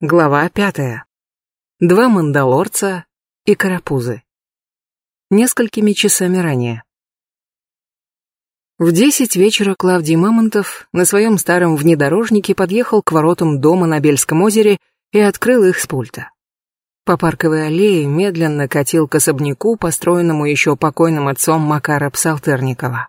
Глава пятая. Два мандалорца и карапузы. Несколькими часами ранее. В десять вечера Клавдий Мамонтов на своем старом внедорожнике подъехал к воротам дома на Бельском озере и открыл их с пульта. По парковой аллее медленно катил к особняку, построенному еще покойным отцом Макара Псалтерникова.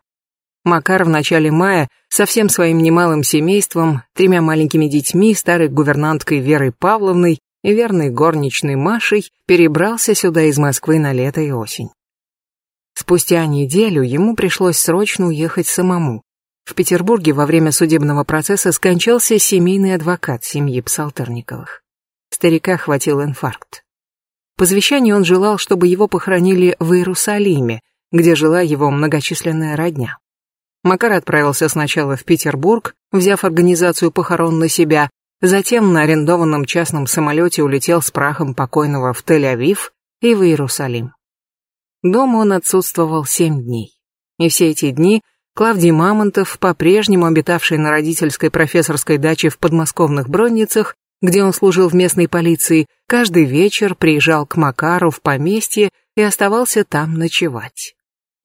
Макар в начале мая со всем своим немалым семейством, тремя маленькими детьми, старой гувернанткой Верой Павловной и верной горничной Машей перебрался сюда из Москвы на лето и осень. Спустя неделю ему пришлось срочно уехать самому. В Петербурге во время судебного процесса скончался семейный адвокат семьи Псалтерниковых. Старика хватил инфаркт. По завещанию он желал, чтобы его похоронили в Иерусалиме, где жила его многочисленная родня. Макар отправился сначала в Петербург, взяв организацию похорон на себя, затем на арендованном частном самолете улетел с прахом покойного в Тель-Авив и в Иерусалим. Дома он отсутствовал семь дней. И все эти дни Клавдий Мамонтов, по-прежнему обитавший на родительской профессорской даче в подмосковных Бронницах, где он служил в местной полиции, каждый вечер приезжал к Макару в поместье и оставался там ночевать.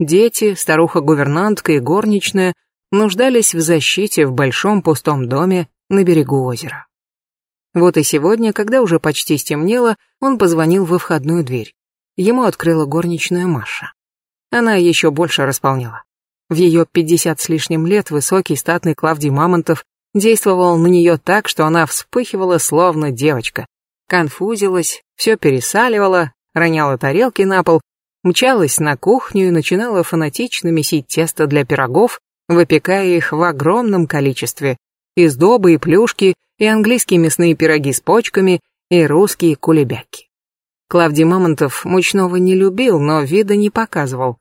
Дети, старуха-гувернантка и горничная нуждались в защите в большом пустом доме на берегу озера. Вот и сегодня, когда уже почти стемнело, он позвонил во входную дверь. Ему открыла горничная Маша. Она еще больше располняла. В ее пятьдесят с лишним лет высокий статный Клавдий Мамонтов действовал на нее так, что она вспыхивала, словно девочка. Конфузилась, все пересаливала, роняла тарелки на пол мчалась на кухню и начинала фанатично месить тесто для пирогов, выпекая их в огромном количестве. И сдобы, и плюшки, и английские мясные пироги с почками, и русские кулебяки. Клавдий Мамонтов мучного не любил, но вида не показывал.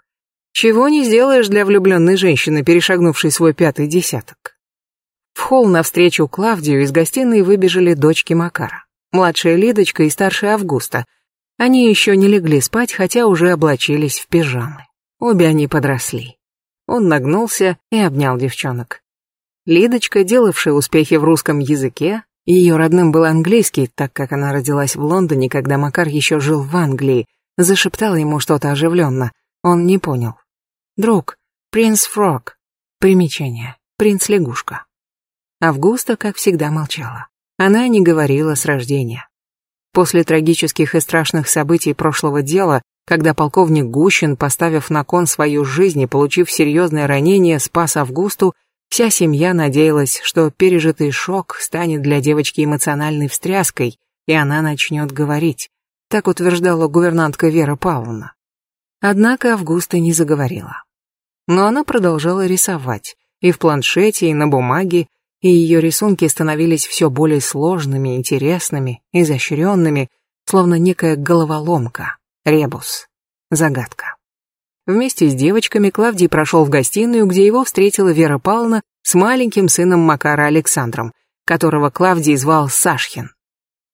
Чего не сделаешь для влюбленной женщины, перешагнувшей свой пятый десяток. В холл навстречу Клавдию из гостиной выбежали дочки Макара. Младшая Лидочка и старшая Августа — они еще не легли спать, хотя уже облачились в пижамы. Обе они подросли. Он нагнулся и обнял девчонок. Лидочка, делавшая успехи в русском языке, ее родным был английский, так как она родилась в Лондоне, когда Макар еще жил в Англии, зашептала ему что-то оживленно. Он не понял. «Друг, принц Фрог». Примечание. Принц Лягушка. Августа, как всегда, молчала. Она не говорила с рождения. После трагических и страшных событий прошлого дела, когда полковник Гущин, поставив на кон свою жизнь и получив серьезное ранение, спас Августу, вся семья надеялась, что пережитый шок станет для девочки эмоциональной встряской, и она начнет говорить. Так утверждала гувернантка Вера Павловна. Однако Августа не заговорила. Но она продолжала рисовать, и в планшете, и на бумаге, и ее рисунки становились все более сложными, интересными, изощренными, словно некая головоломка, ребус, загадка. Вместе с девочками Клавдий прошел в гостиную, где его встретила Вера Павловна с маленьким сыном Макара Александром, которого Клавдий звал Сашхин.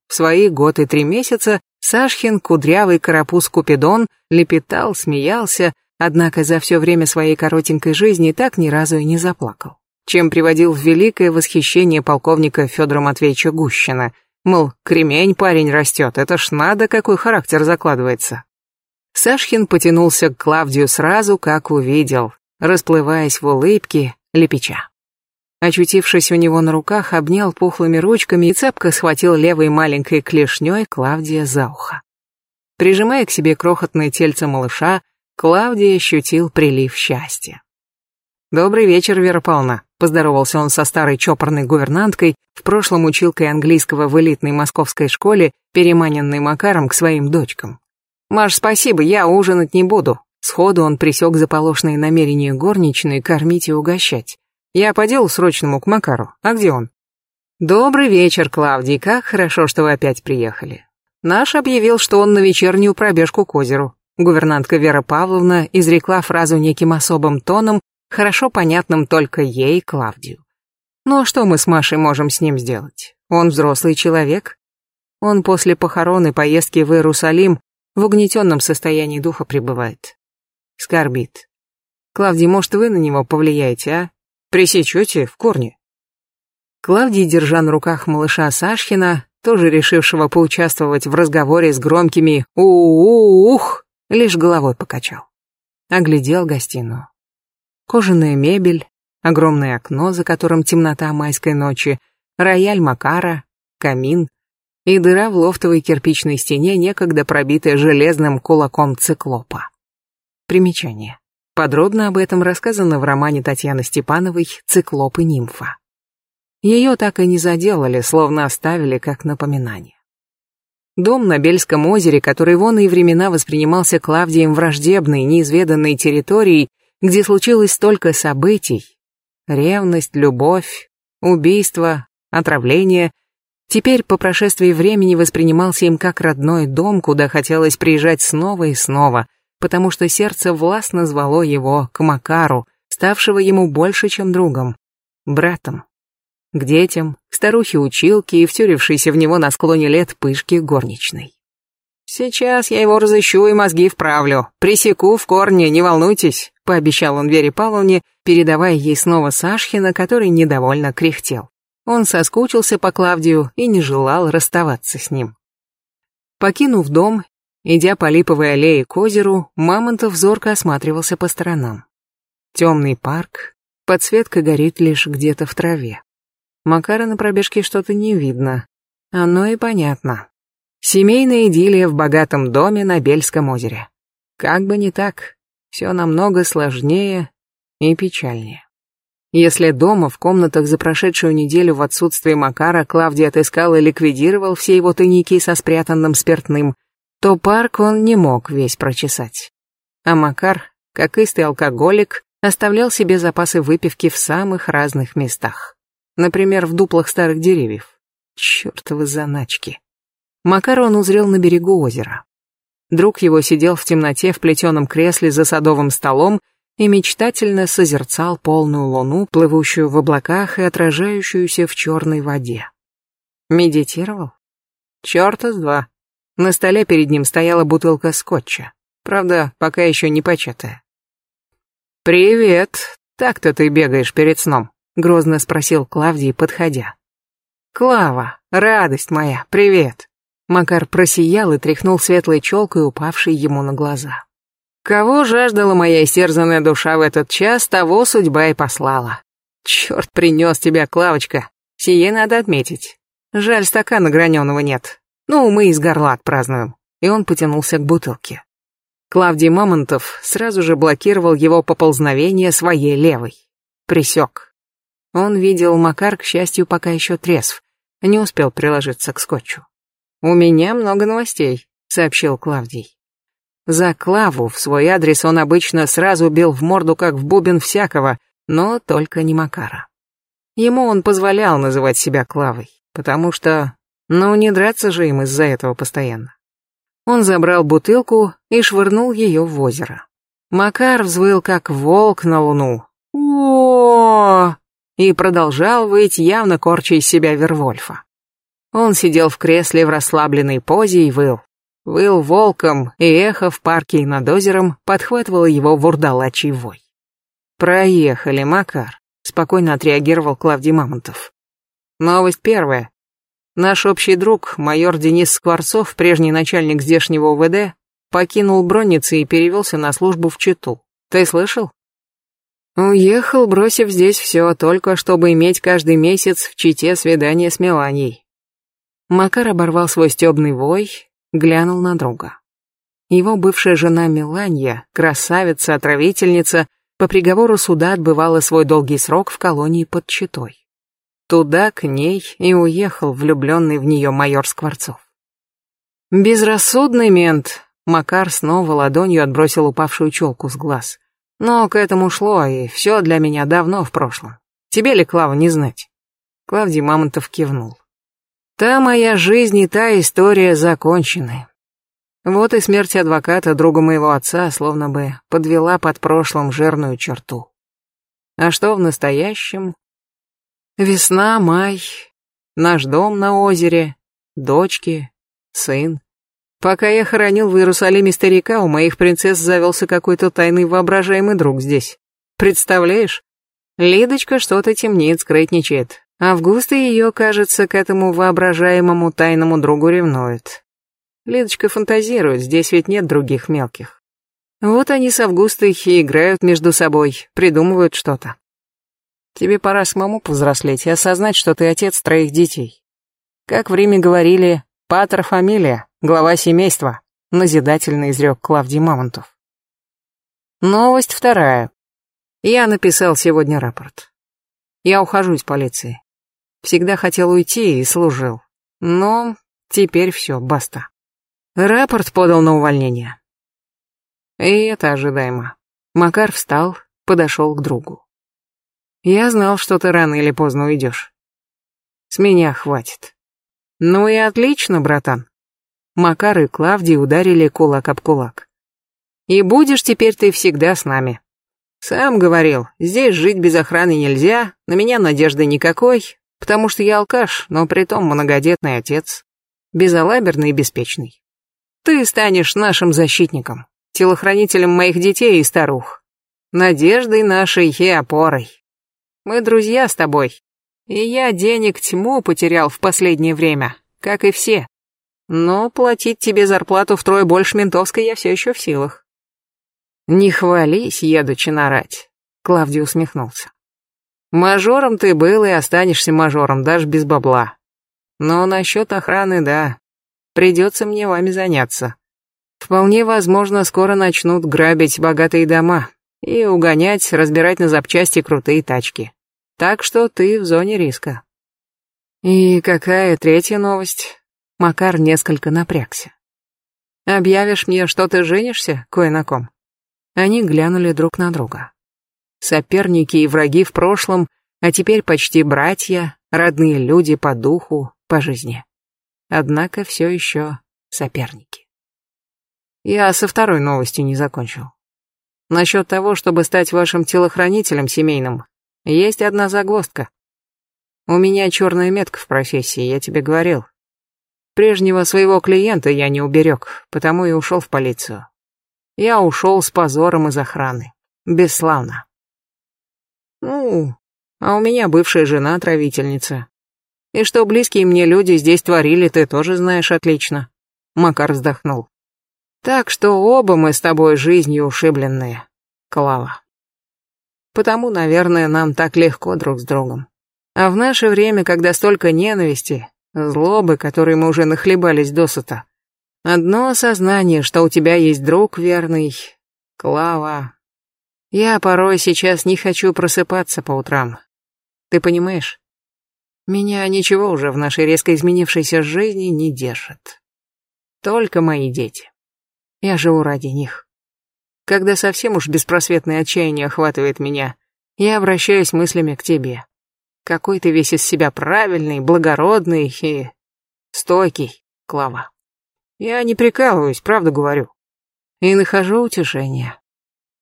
В свои год и три месяца Сашхин, кудрявый карапуз Купидон, лепетал, смеялся, однако за все время своей коротенькой жизни так ни разу и не заплакал чем приводил в великое восхищение полковника Федора Матвеевича Гущина. Мол, кремень парень растет, это ж надо, какой характер закладывается. Сашхин потянулся к Клавдию сразу, как увидел, расплываясь в улыбке, лепеча. Очутившись у него на руках, обнял пухлыми ручками и цепко схватил левой маленькой клешней Клавдия за ухо. Прижимая к себе крохотное тельце малыша, Клавдия ощутил прилив счастья. «Добрый вечер, Вера Павловна», — поздоровался он со старой чопорной гувернанткой, в прошлом училкой английского в элитной московской школе, переманенной Макаром к своим дочкам. «Маш, спасибо, я ужинать не буду». Сходу он присек заполошные намерения горничной кормить и угощать. «Я по делу срочному к Макару. А где он?» «Добрый вечер, Клавдий, как хорошо, что вы опять приехали. Наш объявил, что он на вечернюю пробежку к озеру. Гувернантка Вера Павловна изрекла фразу неким особым тоном, хорошо понятным только ей, Клавдию. Ну а что мы с Машей можем с ним сделать? Он взрослый человек. Он после похорон и поездки в Иерусалим в угнетенном состоянии духа пребывает. Скорбит. Клавдий, может, вы на него повлияете, а? Пресечете в корне. Клавдий, держа на руках малыша Сашхина, тоже решившего поучаствовать в разговоре с громкими «у-у-ух», лишь головой покачал. Оглядел гостиную. Кожаная мебель, огромное окно, за которым темнота майской ночи, рояль Макара, камин и дыра в лофтовой кирпичной стене, некогда пробитая железным кулаком циклопа. Примечание. Подробно об этом рассказано в романе Татьяны Степановой «Циклоп и нимфа». Ее так и не заделали, словно оставили как напоминание. Дом на Бельском озере, который в и времена воспринимался Клавдием враждебной, неизведанной территорией, где случилось столько событий, ревность, любовь, убийство, отравление, теперь по прошествии времени воспринимался им как родной дом, куда хотелось приезжать снова и снова – потому что сердце властно звало его к Макару, ставшего ему больше, чем другом, братом. К детям, к старухе-училке и втюрившейся в него на склоне лет пышки горничной. «Сейчас я его разыщу и мозги вправлю. Присеку в корне, не волнуйтесь», — пообещал он Вере Павловне, передавая ей снова Сашхина, который недовольно кряхтел. Он соскучился по Клавдию и не желал расставаться с ним. Покинув дом Идя по липовой аллее к озеру, Мамонтов зорко осматривался по сторонам. Темный парк, подсветка горит лишь где-то в траве. Макара на пробежке что-то не видно. Оно и понятно. Семейная идиллия в богатом доме на Бельском озере. Как бы не так, все намного сложнее и печальнее. Если дома в комнатах за прошедшую неделю в отсутствие Макара Клавдий отыскал и ликвидировал все его тайники со спрятанным спиртным, то парк он не мог весь прочесать. А Макар, как истый алкоголик, оставлял себе запасы выпивки в самых разных местах. Например, в дуплах старых деревьев. Чёртовы заначки. Макар он узрел на берегу озера. Друг его сидел в темноте в плетеном кресле за садовым столом и мечтательно созерцал полную луну, плывущую в облаках и отражающуюся в черной воде. Медитировал? Чёрта с два. На столе перед ним стояла бутылка скотча. Правда, пока еще не початая. «Привет. Так-то ты бегаешь перед сном?» — грозно спросил Клавдий, подходя. «Клава, радость моя, привет!» Макар просиял и тряхнул светлой челкой, упавшей ему на глаза. «Кого жаждала моя истерзанная душа в этот час, того судьба и послала. Черт принес тебя, Клавочка, сие надо отметить. Жаль, стакана граненого нет, ну, мы из горла отпразднуем. И он потянулся к бутылке. Клавдий Мамонтов сразу же блокировал его поползновение своей левой. Присек. Он видел Макар, к счастью, пока еще трезв, не успел приложиться к скотчу. «У меня много новостей», — сообщил Клавдий. За Клаву в свой адрес он обычно сразу бил в морду, как в бубен всякого, но только не Макара. Ему он позволял называть себя Клавой, потому что но не драться же им из-за этого постоянно. Он забрал бутылку и швырнул ее в озеро. Макар взвыл, как волк на луну. о И продолжал выть, явно корча из себя Вервольфа. Он сидел в кресле в расслабленной позе и выл. Выл волком, и эхо в парке и над озером подхватывало его вурдалачий вой. «Проехали, Макар», — спокойно отреагировал Клавдий Мамонтов. «Новость первая. Наш общий друг, майор Денис Скворцов, прежний начальник здешнего УВД, покинул Бронницы и перевелся на службу в Читу. Ты слышал? Уехал, бросив здесь все, только чтобы иметь каждый месяц в Чите свидание с Меланией. Макар оборвал свой стебный вой, глянул на друга. Его бывшая жена Меланья, красавица-отравительница, по приговору суда отбывала свой долгий срок в колонии под Читой. Туда, к ней, и уехал влюбленный в нее майор Скворцов. Безрассудный мент. Макар снова ладонью отбросил упавшую челку с глаз. Но к этому шло, и все для меня давно в прошлом. Тебе ли, Клава, не знать? Клавдий Мамонтов кивнул. Та моя жизнь и та история закончены. Вот и смерть адвоката, друга моего отца, словно бы подвела под прошлым жирную черту. А что в настоящем, Весна, май, наш дом на озере, дочки, сын. Пока я хоронил в Иерусалиме старика, у моих принцесс завелся какой-то тайный воображаемый друг здесь. Представляешь? Лидочка что-то темнит, скрытничает. Августа ее, кажется, к этому воображаемому тайному другу ревнует. Лидочка фантазирует, здесь ведь нет других мелких. Вот они с Августой и играют между собой, придумывают что-то. Тебе пора самому повзрослеть и осознать, что ты отец троих детей. Как в Риме говорили, патер фамилия, глава семейства, назидательно изрек Клавдий Мамонтов. Новость вторая. Я написал сегодня рапорт. Я ухожу из полиции. Всегда хотел уйти и служил. Но теперь все, баста. Рапорт подал на увольнение. И это ожидаемо. Макар встал, подошел к другу. Я знал, что ты рано или поздно уйдешь. С меня хватит. Ну и отлично, братан. Макар и Клавдий ударили кулак об кулак. И будешь теперь ты всегда с нами. Сам говорил, здесь жить без охраны нельзя, на меня надежды никакой, потому что я алкаш, но притом многодетный отец, безалаберный и беспечный. Ты станешь нашим защитником, телохранителем моих детей и старух, надеждой нашей и опорой. Мы друзья с тобой, и я денег тьму потерял в последнее время, как и все. Но платить тебе зарплату втрое больше ментовской я все еще в силах. Не хвались, едучи нарать, Клавдий усмехнулся. Мажором ты был и останешься мажором, даже без бабла. Но насчет охраны, да. Придется мне вами заняться. Вполне возможно, скоро начнут грабить богатые дома и угонять, разбирать на запчасти крутые тачки. Так что ты в зоне риска. И какая третья новость? Макар несколько напрягся. Объявишь мне, что ты женишься, кое на ком? Они глянули друг на друга. Соперники и враги в прошлом, а теперь почти братья, родные люди по духу, по жизни. Однако все еще соперники. Я со второй новостью не закончил. Насчет того, чтобы стать вашим телохранителем семейным, есть одна загвоздка. У меня черная метка в профессии, я тебе говорил. Прежнего своего клиента я не уберег, потому и ушел в полицию. Я ушел с позором из охраны. Бесславно. Ну, а у меня бывшая жена отравительница. И что близкие мне люди здесь творили, ты тоже знаешь отлично. Макар вздохнул. Так что оба мы с тобой жизнью ушибленные, Клава. Потому, наверное, нам так легко друг с другом. А в наше время, когда столько ненависти, злобы, которой мы уже нахлебались досыта, одно осознание, что у тебя есть друг верный, Клава, я порой сейчас не хочу просыпаться по утрам. Ты понимаешь? Меня ничего уже в нашей резко изменившейся жизни не держит. Только мои дети. Я живу ради них. Когда совсем уж беспросветное отчаяние охватывает меня, я обращаюсь мыслями к тебе. Какой ты весь из себя правильный, благородный и стойкий, Клава. Я не прикалываюсь, правда говорю. И нахожу утешение.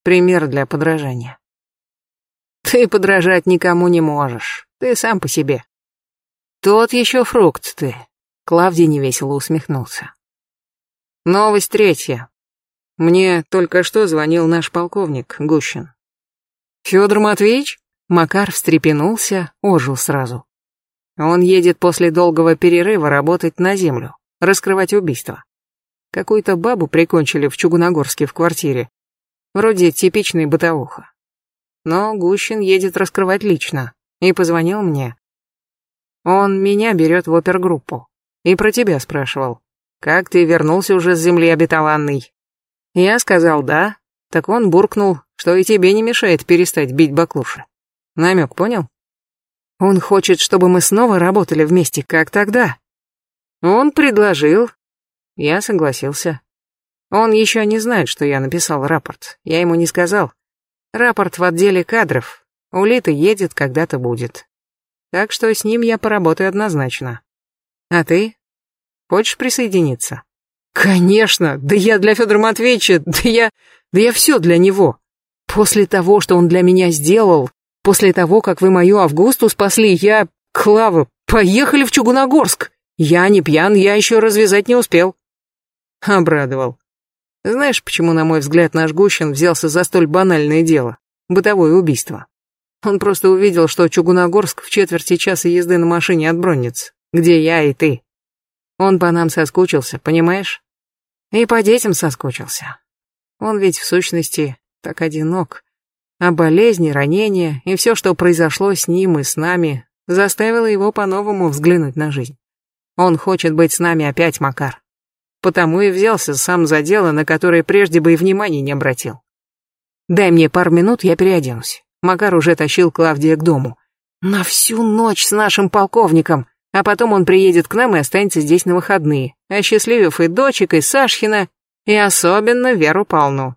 Пример для подражания. Ты подражать никому не можешь. Ты сам по себе. Тот еще фрукт ты. Клавдий невесело усмехнулся. Новость третья. Мне только что звонил наш полковник Гущин. Федор Матвеевич? Макар встрепенулся, ожил сразу. Он едет после долгого перерыва работать на землю, раскрывать убийство. Какую-то бабу прикончили в Чугуногорске в квартире. Вроде типичный бытовуха. Но Гущин едет раскрывать лично. И позвонил мне. Он меня берет в опергруппу. И про тебя спрашивал. Как ты вернулся уже с земли обетованной? Я сказал «да». Так он буркнул, что и тебе не мешает перестать бить баклуши. Намек понял? Он хочет, чтобы мы снова работали вместе, как тогда. Он предложил. Я согласился. Он еще не знает, что я написал рапорт. Я ему не сказал. Рапорт в отделе кадров. Улита едет, когда-то будет. Так что с ним я поработаю однозначно. А ты? Хочешь присоединиться? Конечно, да я для Федора Матвеевича, да я... Да я все для него. После того, что он для меня сделал, после того, как вы мою Августу спасли, я... Клава, поехали в Чугуногорск. Я не пьян, я еще развязать не успел. Обрадовал. Знаешь, почему, на мой взгляд, наш Гущин взялся за столь банальное дело? Бытовое убийство. Он просто увидел, что Чугуногорск в четверти часа езды на машине от Бронниц, где я и ты. Он по нам соскучился, понимаешь? И по детям соскучился. Он ведь в сущности так одинок. А болезни, ранения и все, что произошло с ним и с нами, заставило его по-новому взглянуть на жизнь. Он хочет быть с нами опять, Макар. Потому и взялся сам за дело, на которое прежде бы и внимания не обратил. Дай мне пару минут, я переоденусь. Макар уже тащил Клавдия к дому. На всю ночь с нашим полковником, а потом он приедет к нам и останется здесь на выходные, осчастливив и дочек, и Сашхина, и особенно Веру Павловну.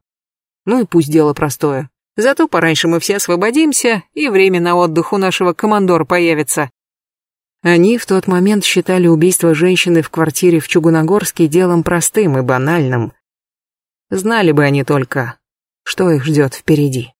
Ну и пусть дело простое. Зато пораньше мы все освободимся, и время на отдых у нашего командора появится. Они в тот момент считали убийство женщины в квартире в Чугуногорске делом простым и банальным. Знали бы они только, что их ждет впереди.